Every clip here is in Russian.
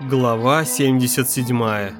Глава 77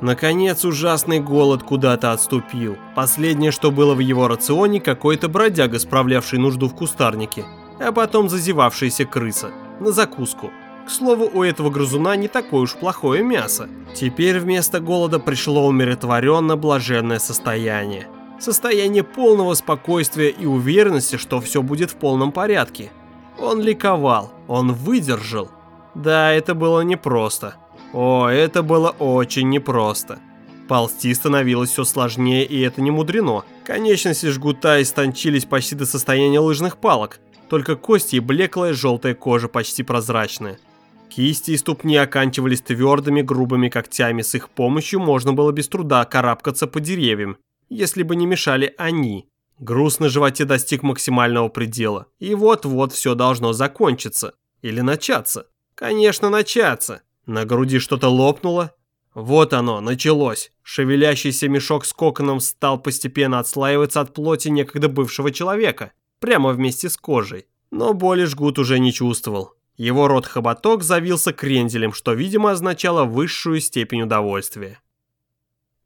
Наконец ужасный голод куда-то отступил. Последнее, что было в его рационе, какой-то бродяга, справлявший нужду в кустарнике, а потом зазевавшаяся крыса. На закуску. К слову, у этого грызуна не такое уж плохое мясо. Теперь вместо голода пришло умиротворенно-блаженное состояние. Состояние полного спокойствия и уверенности, что все будет в полном порядке. Он ликовал, он выдержал. Да, это было непросто. О, это было очень непросто. Ползти становилось все сложнее, и это не мудрено. Конечности жгута истончились почти до состояния лыжных палок. Только кости и блеклая желтая кожа почти прозрачная. Кисти и ступни оканчивались твердыми грубыми когтями, с их помощью можно было без труда карабкаться по деревьям, если бы не мешали они. Груз на животе достиг максимального предела, и вот-вот все должно закончиться. Или начаться. Конечно, начаться. На груди что-то лопнуло. Вот оно, началось. Шевелящийся мешок с коконом стал постепенно отслаиваться от плоти некогда бывшего человека, прямо вместе с кожей. Но боли жгут уже не чувствовал. Его рот-хоботок завился кренделем, что, видимо, означало высшую степень удовольствия.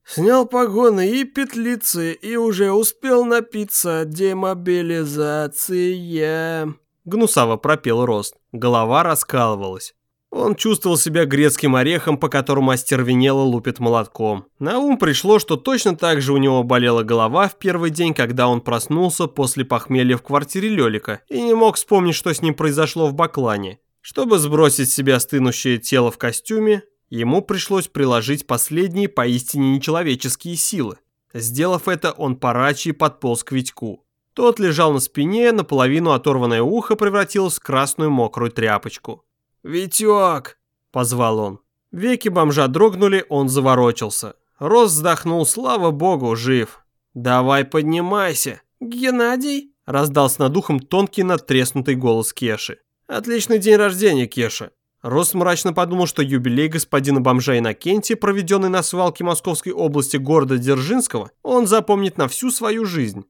Снял погоны и петлицы, и уже успел напиться демобилизация. Гнусаво пропел Рост. Голова раскалывалась. Он чувствовал себя грецким орехом, по которому остервенело лупит молотком. На ум пришло, что точно так же у него болела голова в первый день, когда он проснулся после похмелья в квартире Лёлика и не мог вспомнить, что с ним произошло в Баклане. Чтобы сбросить с себя стынущее тело в костюме, ему пришлось приложить последние поистине нечеловеческие силы. Сделав это, он парачи подполз к Витьку. Тот лежал на спине, наполовину оторванное ухо превратилось в красную мокрую тряпочку. «Витек!» – позвал он. Веки бомжа дрогнули, он заворочился. Рос вздохнул, слава богу, жив. «Давай поднимайся!» «Геннадий?» – раздался над ухом тонкий надтреснутый голос Кеши. «Отличный день рождения, Кеша!» Рос мрачно подумал, что юбилей господина бомжа Иннокентия, проведенный на свалке Московской области города Дзержинского, он запомнит на всю свою жизнь.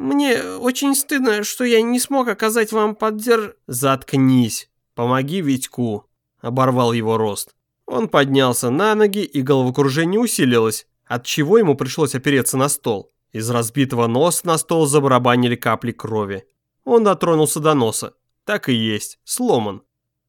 «Мне очень стыдно, что я не смог оказать вам поддерж...» «Заткнись! Помоги Витьку!» – оборвал его Рост. Он поднялся на ноги, и головокружение усилилось, от чего ему пришлось опереться на стол. Из разбитого носа на стол забарабанили капли крови. Он дотронулся до носа. Так и есть, сломан.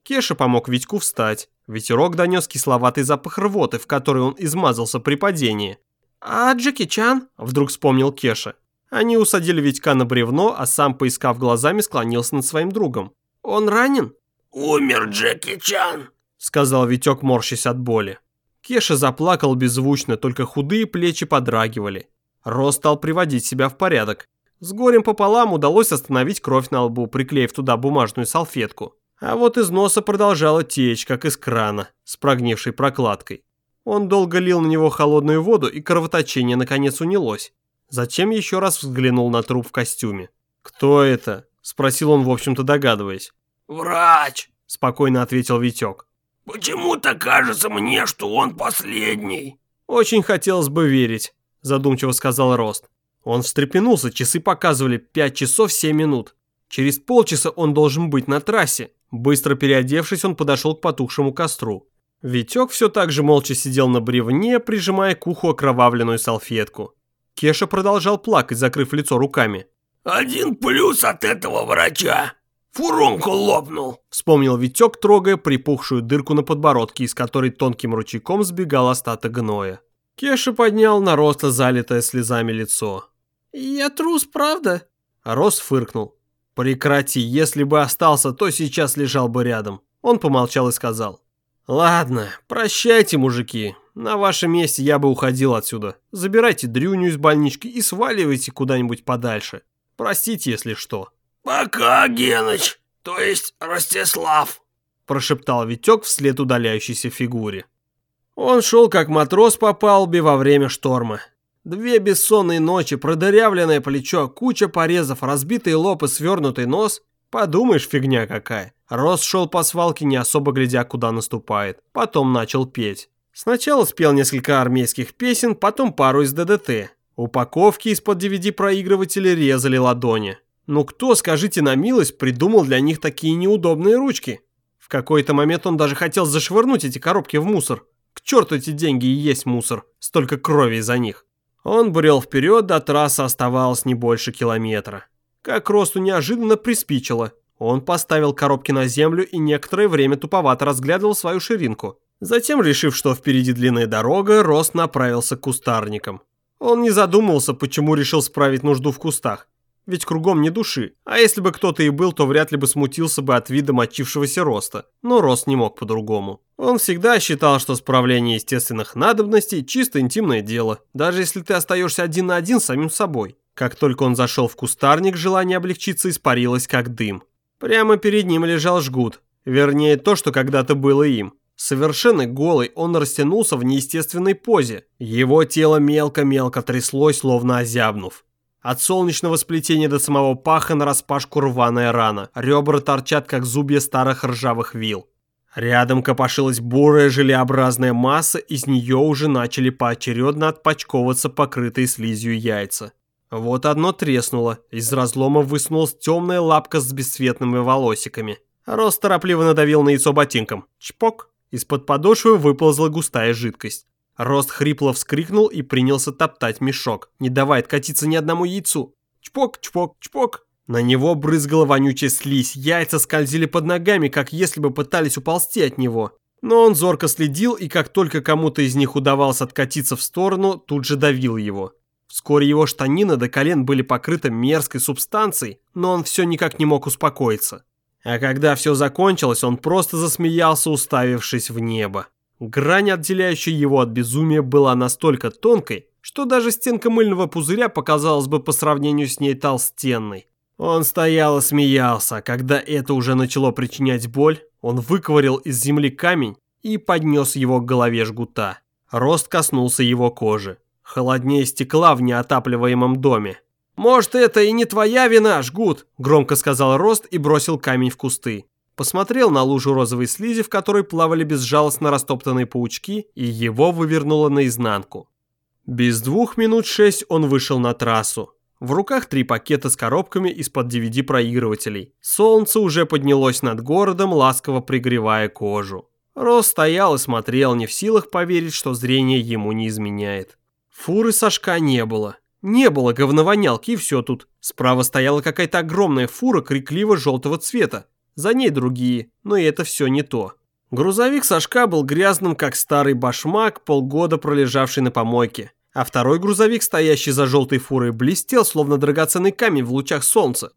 Кеша помог Витьку встать. Ветерок донес кисловатый запах рвоты, в который он измазался при падении. «А Джеки Чан?» – вдруг вспомнил Кеша. Они усадили Витька на бревно, а сам, поискав глазами, склонился над своим другом. «Он ранен?» «Умер Джеки Чан», — сказал Витек, морщась от боли. Кеша заплакал беззвучно, только худые плечи подрагивали. Рос стал приводить себя в порядок. С горем пополам удалось остановить кровь на лбу, приклеив туда бумажную салфетку. А вот из носа продолжала течь, как из крана, с прогнившей прокладкой. Он долго лил на него холодную воду, и кровоточение наконец унялось. Затем еще раз взглянул на труп в костюме. «Кто это?» – спросил он, в общем-то догадываясь. «Врач», – спокойно ответил Витек. «Почему-то кажется мне, что он последний». «Очень хотелось бы верить», – задумчиво сказал Рост. Он встрепенулся, часы показывали 5 часов 7 минут. Через полчаса он должен быть на трассе. Быстро переодевшись, он подошел к потухшему костру. Витек все так же молча сидел на бревне, прижимая к уху окровавленную салфетку. Кеша продолжал плакать, закрыв лицо руками. «Один плюс от этого врача. Фуронку лопнул», — вспомнил Витек, трогая припухшую дырку на подбородке, из которой тонким ручейком сбегал остаток гноя. Кеша поднял на Роста залитое слезами лицо. «Я трус, правда?» Рос фыркнул. «Прекрати, если бы остался, то сейчас лежал бы рядом». Он помолчал и сказал. «Ладно, прощайте, мужики. На вашем месте я бы уходил отсюда. Забирайте дрюню из больнички и сваливайте куда-нибудь подальше. Простите, если что». «Пока, Геныч, то есть Ростислав», прошептал Витек вслед удаляющейся фигуре. Он шел как матрос по палубе во время шторма. Две бессонные ночи, продырявленное плечо, куча порезов, разбитый лоб и свернутый нос. Подумаешь, фигня какая. Рос шел по свалке, не особо глядя, куда наступает. Потом начал петь. Сначала спел несколько армейских песен, потом пару из ДДТ. Упаковки из-под DVD-проигрывателя резали ладони. Ну кто, скажите на милость, придумал для них такие неудобные ручки? В какой-то момент он даже хотел зашвырнуть эти коробки в мусор. К черту эти деньги и есть мусор, столько крови из-за них. Он брел вперед, до трассы оставалось не больше километра. Как Росту неожиданно приспичило. Он поставил коробки на землю и некоторое время туповато разглядывал свою ширинку. Затем, решив, что впереди длинная дорога, Рост направился к кустарникам. Он не задумывался, почему решил справить нужду в кустах. Ведь кругом не души. А если бы кто-то и был, то вряд ли бы смутился бы от вида мочившегося роста. Но рост не мог по-другому. Он всегда считал, что справление естественных надобностей – чисто интимное дело, даже если ты остаешься один на один с самим собой. Как только он зашел в кустарник, желание облегчиться испарилось, как дым. Прямо перед ним лежал жгут. Вернее, то, что когда-то было им. Совершенно голый, он растянулся в неестественной позе. Его тело мелко-мелко тряслось, словно озябнув. От солнечного сплетения до самого паха нараспашку рваная рана. Ребра торчат, как зубья старых ржавых вил. Рядом копошилась бурая желеобразная масса, из нее уже начали поочередно отпочковываться покрытые слизью яйца. Вот одно треснуло, из разлома высунулась темная лапка с бесцветными волосиками. Рост торопливо надавил на яйцо ботинком. Чпок! Из-под подошвы выползла густая жидкость. Рост хрипло вскрикнул и принялся топтать мешок, не давая откатиться ни одному яйцу. Чпок, чпок, чпок. На него брызгала вонючая слизь, яйца скользили под ногами, как если бы пытались уползти от него. Но он зорко следил, и как только кому-то из них удавалось откатиться в сторону, тут же давил его. Вскоре его штанины до колен были покрыты мерзкой субстанцией, но он все никак не мог успокоиться. А когда все закончилось, он просто засмеялся, уставившись в небо. Грань, отделяющая его от безумия, была настолько тонкой, что даже стенка мыльного пузыря показалась бы по сравнению с ней толстенной. Он стоял и смеялся, когда это уже начало причинять боль, он выковырял из земли камень и поднес его к голове жгута. Рост коснулся его кожи. Холоднее стекла в неотапливаемом доме. «Может, это и не твоя вина, жгут», – громко сказал Рост и бросил камень в кусты. Посмотрел на лужу розовой слизи, в которой плавали безжалостно растоптанные паучки, и его вывернуло наизнанку. Без двух минут шесть он вышел на трассу. В руках три пакета с коробками из-под DVD-проигрывателей. Солнце уже поднялось над городом, ласково пригревая кожу. Рос стоял и смотрел, не в силах поверить, что зрение ему не изменяет. Фуры Сашка не было. Не было говновонялки и все тут. Справа стояла какая-то огромная фура крикливо-желтого цвета. За ней другие, но и это все не то. Грузовик Сашка был грязным, как старый башмак, полгода пролежавший на помойке. А второй грузовик, стоящий за желтой фурой, блестел, словно драгоценный камень в лучах солнца.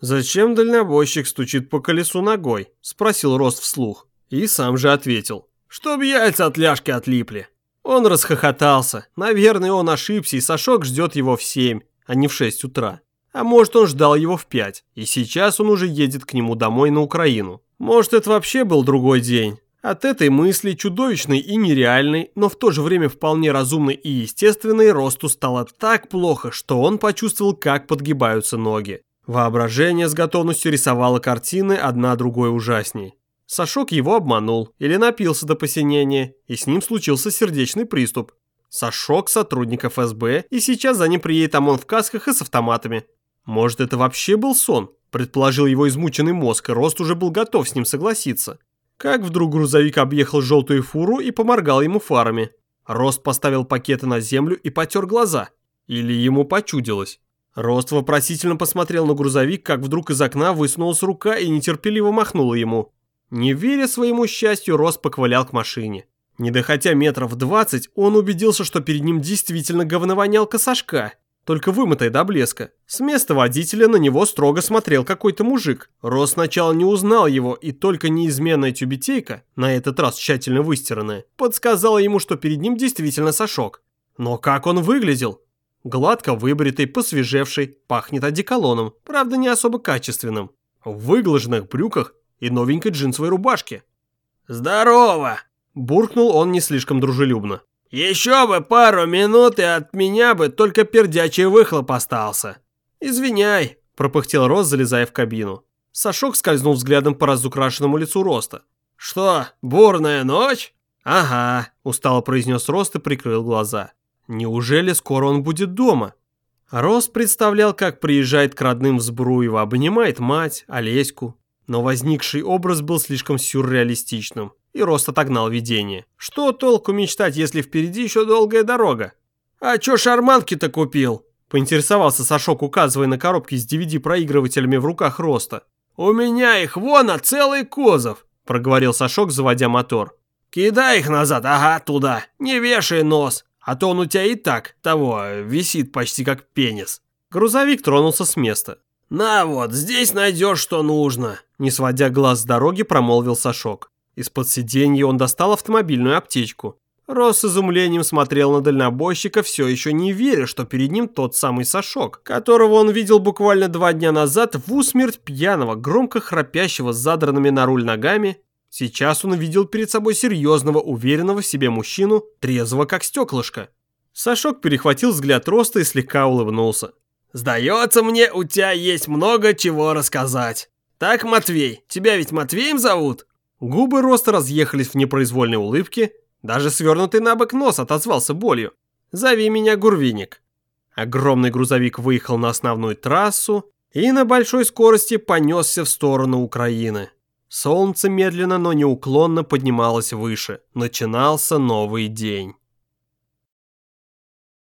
«Зачем дальнобойщик стучит по колесу ногой?» – спросил Рост вслух. И сам же ответил. «Чтоб яйца от ляжки отлипли». Он расхохотался. Наверное, он ошибся, и Сашок ждет его в 7, а не в 6 утра. А может, он ждал его в 5, и сейчас он уже едет к нему домой на Украину. Может, это вообще был другой день. От этой мысли, чудовищной и нереальной, но в то же время вполне разумной и естественной, Росту стало так плохо, что он почувствовал, как подгибаются ноги. Воображение с готовностью рисовало картины, одна другой ужасней. Сашок его обманул или напился до посинения, и с ним случился сердечный приступ. Сашок – сотрудник ФСБ, и сейчас за ним приедет ОМОН в касках и с автоматами. Может, это вообще был сон? Предположил его измученный мозг, и Рост уже был готов с ним согласиться. Как вдруг грузовик объехал желтую фуру и поморгал ему фарами. Рост поставил пакеты на землю и потер глаза. Или ему почудилось. Рост вопросительно посмотрел на грузовик, как вдруг из окна высунулась рука и нетерпеливо махнула ему. Не веря своему счастью, Рос поковылял к машине. Не доходя метров двадцать, он убедился, что перед ним действительно говновонялка Сашка, только вымытая до блеска. С места водителя на него строго смотрел какой-то мужик. Рос сначала не узнал его, и только неизменная тюбетейка, на этот раз тщательно выстиранная, подсказала ему, что перед ним действительно Сашок. Но как он выглядел? Гладко выбритый, посвежевший, пахнет одеколоном, правда не особо качественным. В выглаженных брюках и новенькой джинсовой рубашке. «Здорово!» – буркнул он не слишком дружелюбно. «Еще бы пару минут, и от меня бы только пердячий выхлоп остался». «Извиняй», – пропыхтел Рост, залезая в кабину. Сашок скользнул взглядом по разукрашенному лицу Роста. «Что, бурная ночь?» «Ага», – устало произнес Рост и прикрыл глаза. «Неужели скоро он будет дома?» Рост представлял, как приезжает к родным в Збруево, обнимает мать, Олеську, Но возникший образ был слишком сюрреалистичным, и Рост отогнал видение. Что толку мечтать, если впереди еще долгая дорога? «А чё шарманки-то купил?» Поинтересовался Сашок, указывая на коробки с DVD-проигрывателями в руках Роста. «У меня их вон, а целый кузов!» Проговорил Сашок, заводя мотор. «Кидай их назад, ага, туда. Не вешай нос, а то он у тебя и так, того, висит почти как пенис». Грузовик тронулся с места. «На вот, здесь найдешь, что нужно», не сводя глаз с дороги, промолвил Сашок. Из-под сиденья он достал автомобильную аптечку. Рос с изумлением смотрел на дальнобойщика, все еще не веря, что перед ним тот самый Сашок, которого он видел буквально два дня назад в усмерть пьяного, громко храпящего с задранными на руль ногами. Сейчас он видел перед собой серьезного, уверенного в себе мужчину, трезвого как стеклышко. Сашок перехватил взгляд Роста и слегка улыбнулся. «Сдается мне, у тебя есть много чего рассказать. Так, Матвей, тебя ведь Матвеем зовут?» Губы Роста разъехались в непроизвольной улыбке, даже свернутый на бок нос отозвался болью. «Зови меня Гурвиник». Огромный грузовик выехал на основную трассу и на большой скорости понесся в сторону Украины. Солнце медленно, но неуклонно поднималось выше. Начинался новый день.